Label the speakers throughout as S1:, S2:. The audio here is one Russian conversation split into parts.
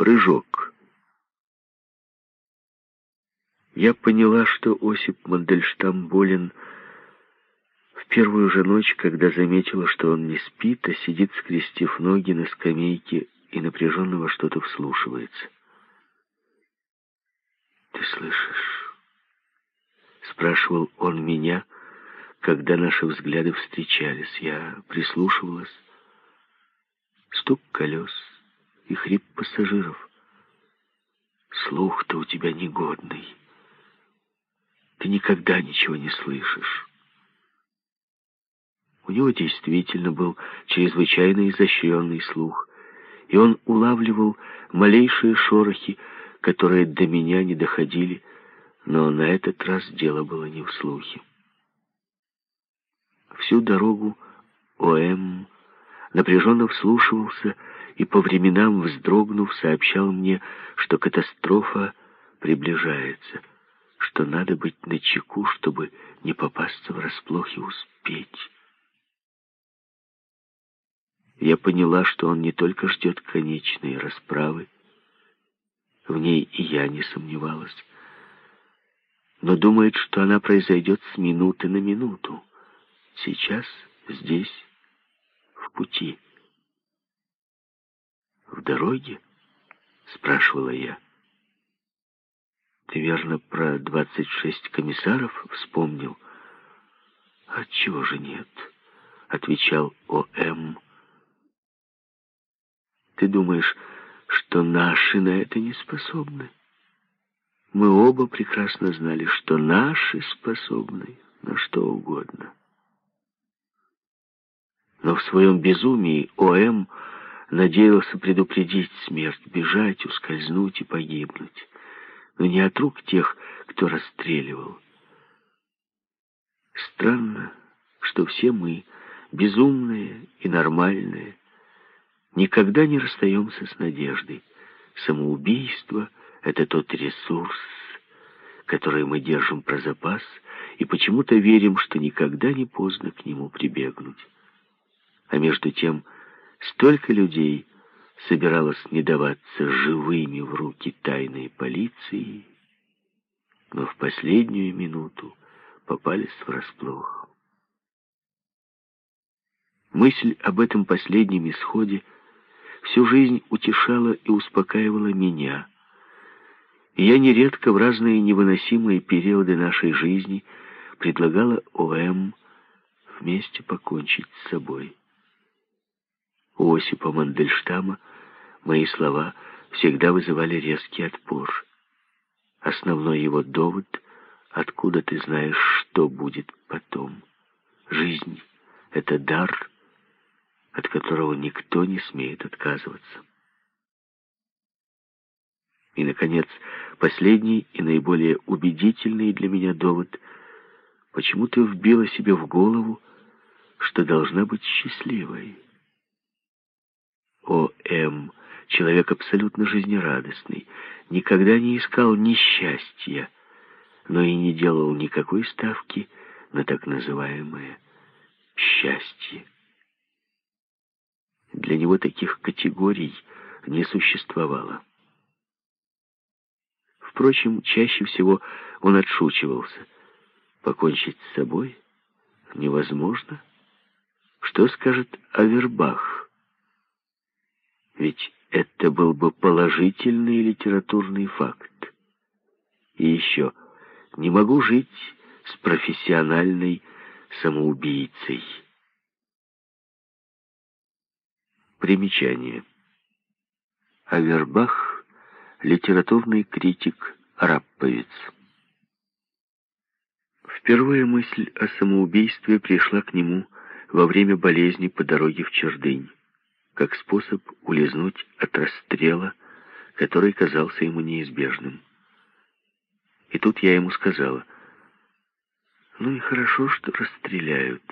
S1: Прыжок. Я поняла, что Осип Мандельштам болен в первую же ночь, когда заметила, что он не спит, а сидит, скрестив ноги на скамейке и напряженно во что-то вслушивается. «Ты слышишь?» — спрашивал он меня, когда наши взгляды встречались. Я прислушивалась. Стук колес и хрип пассажиров. Слух-то у тебя негодный. Ты никогда ничего не слышишь. У него действительно был чрезвычайно изощренный слух, и он улавливал малейшие шорохи, которые до меня не доходили, но на этот раз дело было не в слухе. Всю дорогу О.М. напряженно вслушивался и по временам, вздрогнув, сообщал мне, что катастрофа приближается, что надо быть начеку, чтобы не попасться врасплох и успеть. Я поняла, что он не только ждет конечной расправы, в ней и я не сомневалась, но думает, что она произойдет с минуты на минуту. Сейчас, здесь, в пути. «В дороге?» — спрашивала я. «Ты верно про двадцать шесть комиссаров вспомнил?» «Отчего же нет?» — отвечал О.М. «Ты думаешь, что наши на это не способны?» Мы оба прекрасно знали, что наши способны на что угодно. Но в своем безумии О.М. надеялся предупредить смерть, бежать, ускользнуть и погибнуть. Но не от рук тех, кто расстреливал. Странно, что все мы, безумные и нормальные, никогда не расстаемся с надеждой. Самоубийство — это тот ресурс, который мы держим про запас, и почему-то верим, что никогда не поздно к нему прибегнуть. А между тем, столько людей собиралось не даваться живыми в руки тайной полиции, но в последнюю минуту попались врасплох. Мысль об этом последнем исходе всю жизнь утешала и успокаивала меня. Я нередко в разные невыносимые периоды нашей жизни предлагала ОМ вместе покончить с собой. У Осипа Мандельштама мои слова всегда вызывали резкий отпор. Основной его довод — откуда ты знаешь, что будет потом. Жизнь — это дар, от которого никто не смеет отказываться. И, наконец, последний и наиболее убедительный для меня довод — почему ты вбила себе в голову, что должна быть счастливой. О.М., человек абсолютно жизнерадостный, никогда не искал несчастья, но и не делал никакой ставки на так называемое счастье. Для него таких категорий не существовало. Впрочем, чаще всего он отшучивался. Покончить с собой невозможно. Что скажет Авербах? Ведь это был бы положительный литературный факт. И еще, не могу жить с профессиональной самоубийцей. Примечание. Авербах — литературный критик, рапповец. Впервые мысль о самоубийстве пришла к нему во время болезни по дороге в Чердынь как способ улизнуть от расстрела, который казался ему неизбежным. И тут я ему сказала, ну и хорошо, что расстреляют,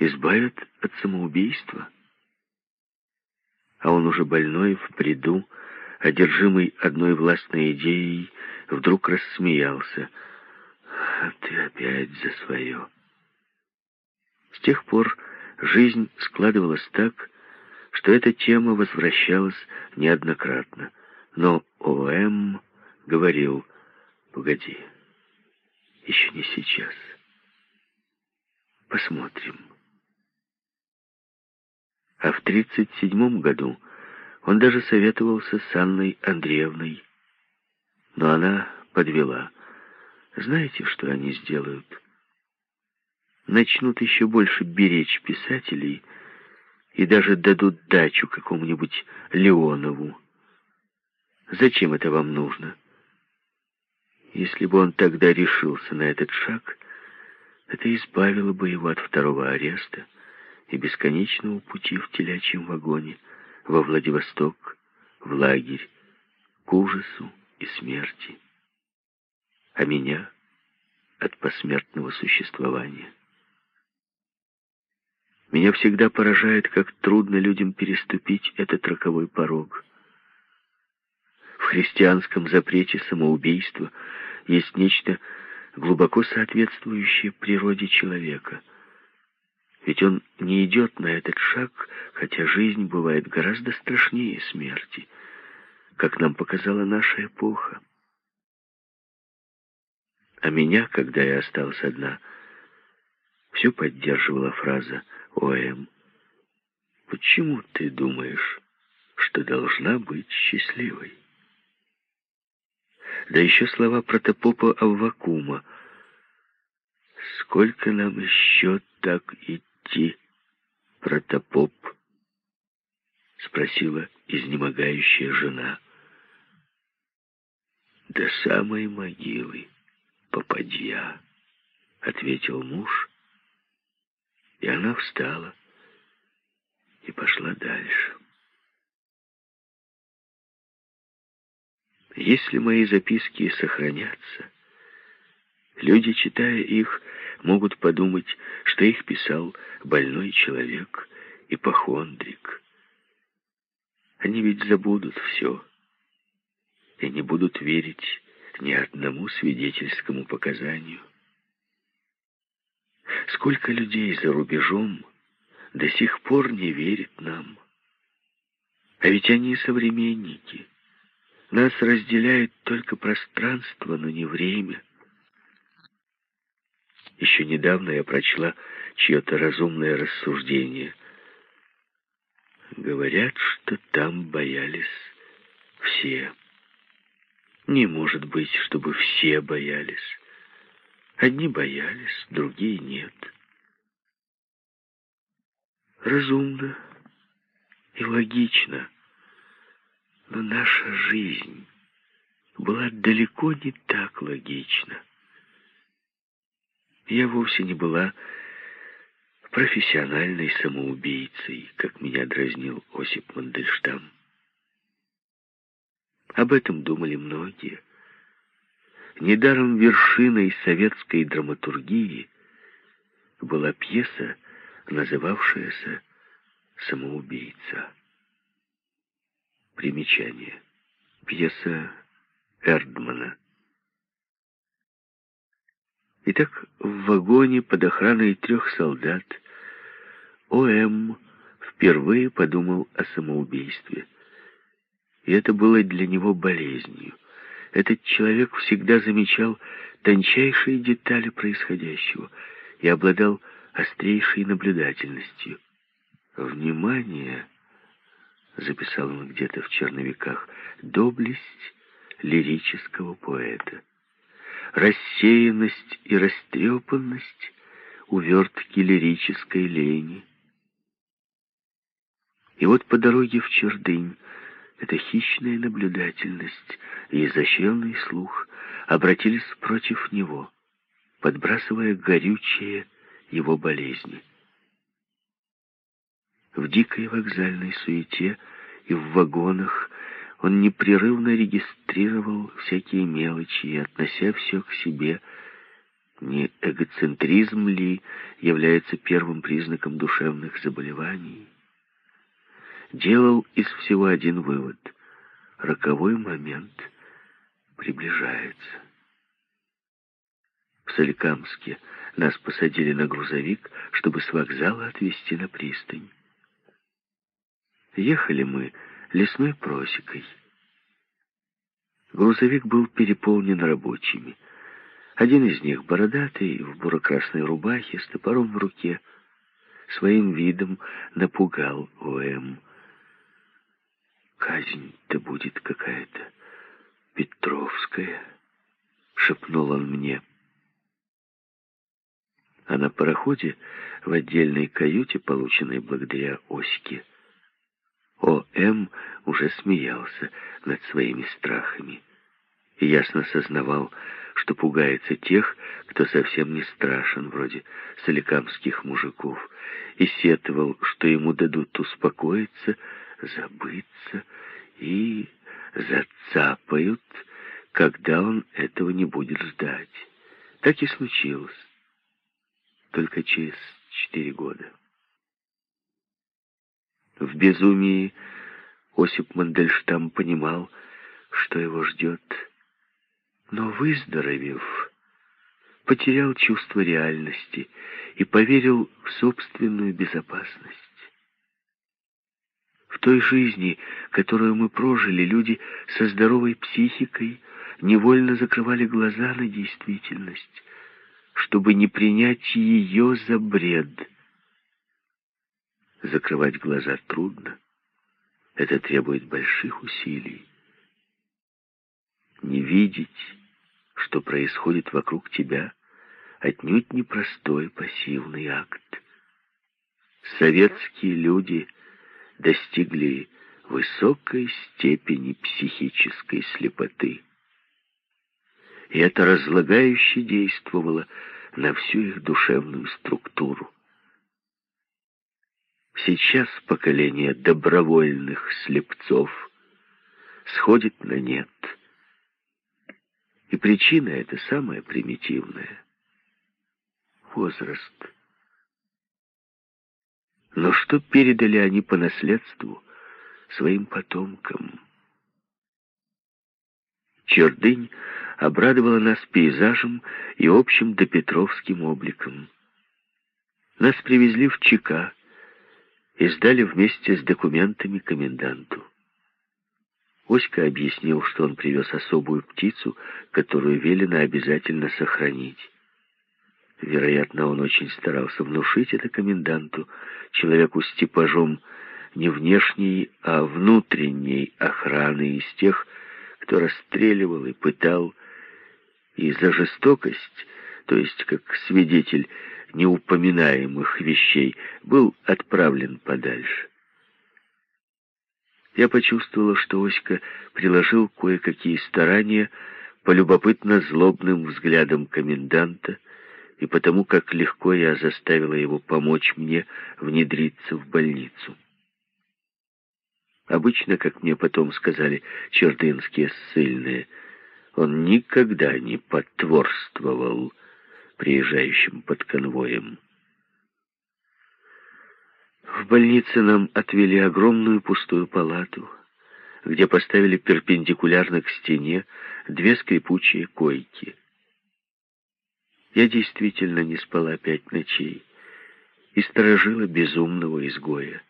S1: избавят от самоубийства. А он уже больной, в бреду, одержимый одной властной идеей, вдруг рассмеялся. «А «Ты опять за свое». С тех пор жизнь складывалась так, что эта тема возвращалась неоднократно – Но О.М. говорил, погоди, еще не сейчас. Посмотрим. А в 37 году он даже советовался с Анной Андреевной. Но она подвела. Знаете, что они сделают? Начнут еще больше беречь писателей и даже дадут дачу какому-нибудь Леонову. Зачем это вам нужно? Если бы он тогда решился на этот шаг, это избавило бы его от второго ареста и бесконечного пути в телячьем вагоне во Владивосток, в лагерь, к ужасу и смерти, а меня от посмертного существования. Меня всегда поражает, как трудно людям переступить этот роковой порог. В христианском запрете самоубийства есть нечто глубоко соответствующее природе человека. Ведь он не идет на этот шаг, хотя жизнь бывает гораздо страшнее смерти, как нам показала наша эпоха. А меня, когда я осталась одна, все поддерживала фраза «О.М. Почему ты думаешь, что должна быть счастливой?» Да еще слова протопопа Аввакума. «Сколько нам еще так идти, протопоп?» Спросила изнемогающая жена. «До самой могилы, попадья», — ответил муж, и она встала и пошла дальше. Если мои записки сохранятся, люди, читая их, могут подумать, что их писал больной человек, ипохондрик. Они ведь забудут все и не будут верить ни одному свидетельскому показанию. Сколько людей за рубежом до сих пор не верит нам. А ведь они современники. Нас разделяет только пространство, но не время. Еще недавно я прочла чье-то разумное рассуждение. Говорят, что там боялись все. Не может быть, чтобы все боялись. Одни боялись, другие нет. Разумно и логично. Но наша жизнь была далеко не так логична. Я вовсе не была профессиональной самоубийцей, как меня дразнил Осип Мандельштам. Об этом думали многие. Недаром вершиной советской драматургии была пьеса, называвшаяся «Самоубийца». Примечание. Пьеса Эрдмана. Итак, в вагоне под охраной трех солдат О.М. впервые подумал о самоубийстве. И это было для него болезнью. Этот человек всегда замечал тончайшие детали происходящего и обладал острейшей наблюдательностью. Внимание, записал он где-то в черновиках, доблесть лирического поэта. Рассеянность и растрепанность увертки лирической лени. И вот по дороге в Чердынь эта хищная наблюдательность и изощренный слух обратились против него, подбрасывая горючее его болезни. В дикой вокзальной суете и в вагонах он непрерывно регистрировал всякие мелочи и, относя все к себе, не эгоцентризм ли является первым признаком душевных заболеваний, делал из всего один вывод. Роковой момент приближается. В Соликамске нас посадили на грузовик, чтобы с вокзала отвезти на пристань. Ехали мы лесной просекой. Грузовик был переполнен рабочими. Один из них, бородатый, в буро-красной рубахе, с топором в руке, своим видом напугал О.М. «Казнь-то будет какая-то Петровская», — шепнул он мне. А на пароходе, в отдельной каюте, полученной благодаря Оське, О.М. уже смеялся над своими страхами и ясно сознавал, что пугается тех, кто совсем не страшен, вроде соликамских мужиков, и сетовал, что ему дадут успокоиться, забыться и зацапают, когда он этого не будет ждать. Так и случилось. Только через четыре года. В безумии Осип Мандельштам понимал, что его ждет но, выздоровев, потерял чувство реальности и поверил в собственную безопасность. В той жизни, которую мы прожили, люди со здоровой психикой невольно закрывали глаза на действительность, чтобы не принять ее за бред. Закрывать глаза трудно. Это требует больших усилий. Не видеть что происходит вокруг тебя, отнюдь непростой пассивный акт. Советские люди достигли высокой степени психической слепоты. И это разлагающе действовало на всю их душевную структуру. Сейчас поколение добровольных слепцов сходит на нет – и причина эта самая примитивная — возраст. Но что передали они по наследству своим потомкам? Чердынь обрадовала нас пейзажем и общим допетровским обликом. Нас привезли в ЧК и сдали вместе с документами коменданту. Оська объяснил, что он привез особую птицу, которую велено обязательно сохранить. Вероятно, он очень старался внушить это коменданту, человеку с типажом не внешней, а внутренней охраны из тех, кто расстреливал и пытал, и за жестокость, то есть как свидетель неупоминаемых вещей, был отправлен подальше. Я почувствовала, что Оська приложил кое-какие старания по любопытно злобным взглядам коменданта и потому, как легко я заставила его помочь мне внедриться в больницу. Обычно, как мне потом сказали чердынские ссыльные, он никогда не потворствовал приезжающим под конвоем. В больнице нам отвели огромную пустую палату, где поставили перпендикулярно к стене две скрипучие койки. Я действительно не спала пять ночей и сторожила безумного изгоя.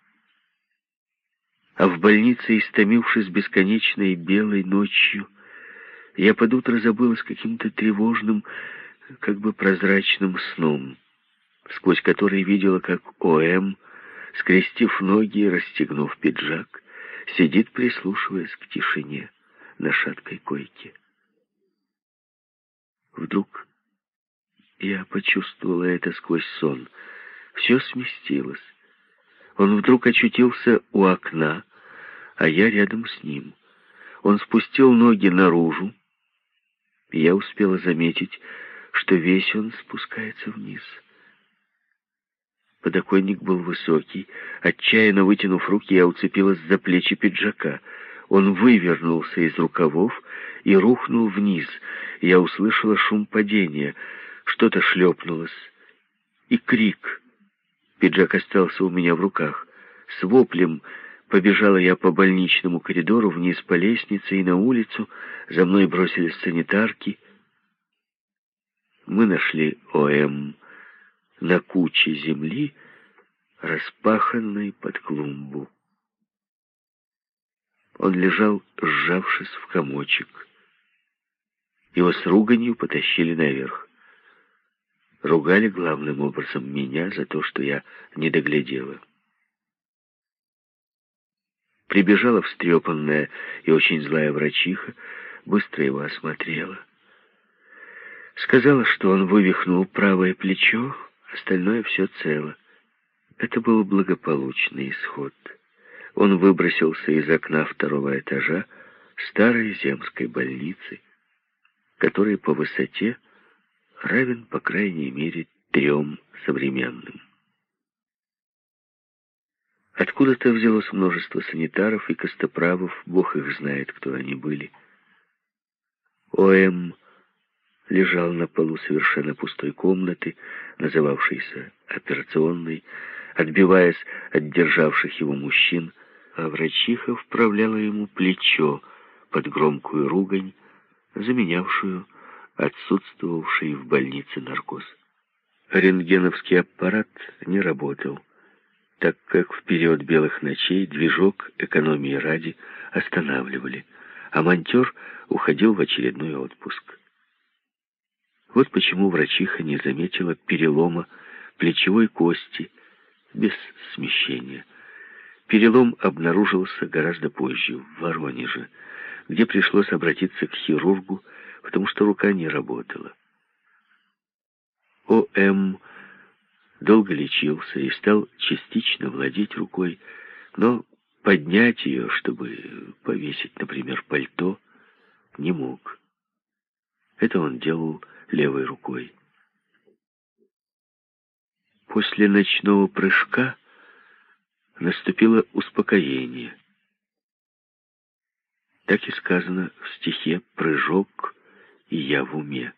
S1: А в больнице, истомившись бесконечной белой ночью, я под утро забылась каким-то тревожным, как бы прозрачным сном, сквозь который видела, как О.М скрестив ноги и расстегнув пиджак, сидит, прислушиваясь к тишине на шаткой койке. Вдруг я почувствовала это сквозь сон. Все сместилось. Он вдруг очутился у окна, а я рядом с ним. Он спустил ноги наружу, и я успела заметить, что весь он спускается вниз — Подоконник был высокий. Отчаянно вытянув руки, я уцепилась за плечи пиджака. Он вывернулся из рукавов и рухнул вниз. Я услышала шум падения. Что-то шлепнулось. И крик. Пиджак остался у меня в руках. С воплем побежала я по больничному коридору, вниз по лестнице и на улицу. За мной бросились санитарки. Мы нашли ОМ на куче земли, распаханной под клумбу. Он лежал, сжавшись в комочек. его с руганью потащили наверх. Ругали главным образом меня за то, что я не доглядела. Прибежала встрепанная и очень злая врачиха, быстро его осмотрела. Сказала, что он вывихнул правое плечо, остальное все цело. Это был благополучный исход. Он выбросился из окна второго этажа старой земской больницы, который по высоте равен, по крайней мере, трем современным. Откуда-то взялось множество санитаров и костоправов, бог их знает, кто они были. О.М. лежал на полу совершенно пустой комнаты, называвшейся операционной, отбиваясь от державших его мужчин, а врачиха вправляла ему плечо под громкую ругань, заменявшую отсутствовавший в больнице наркоз. Рентгеновский аппарат не работал так как в период белых ночей движок экономии ради останавливали, а монтер уходил в очередной отпуск. Вот почему врачиха не заметила перелома плечевой кости без смещения. Перелом обнаружился гораздо позже, в Воронеже, где пришлось обратиться к хирургу, потому что рука не работала. О.М долго лечился и стал частично владеть рукой, но поднять ее, чтобы повесить, например, пальто, не мог. Это он делал левой рукой. После ночного прыжка наступило успокоение. Так и сказано в стихе «Прыжок, и я в уме».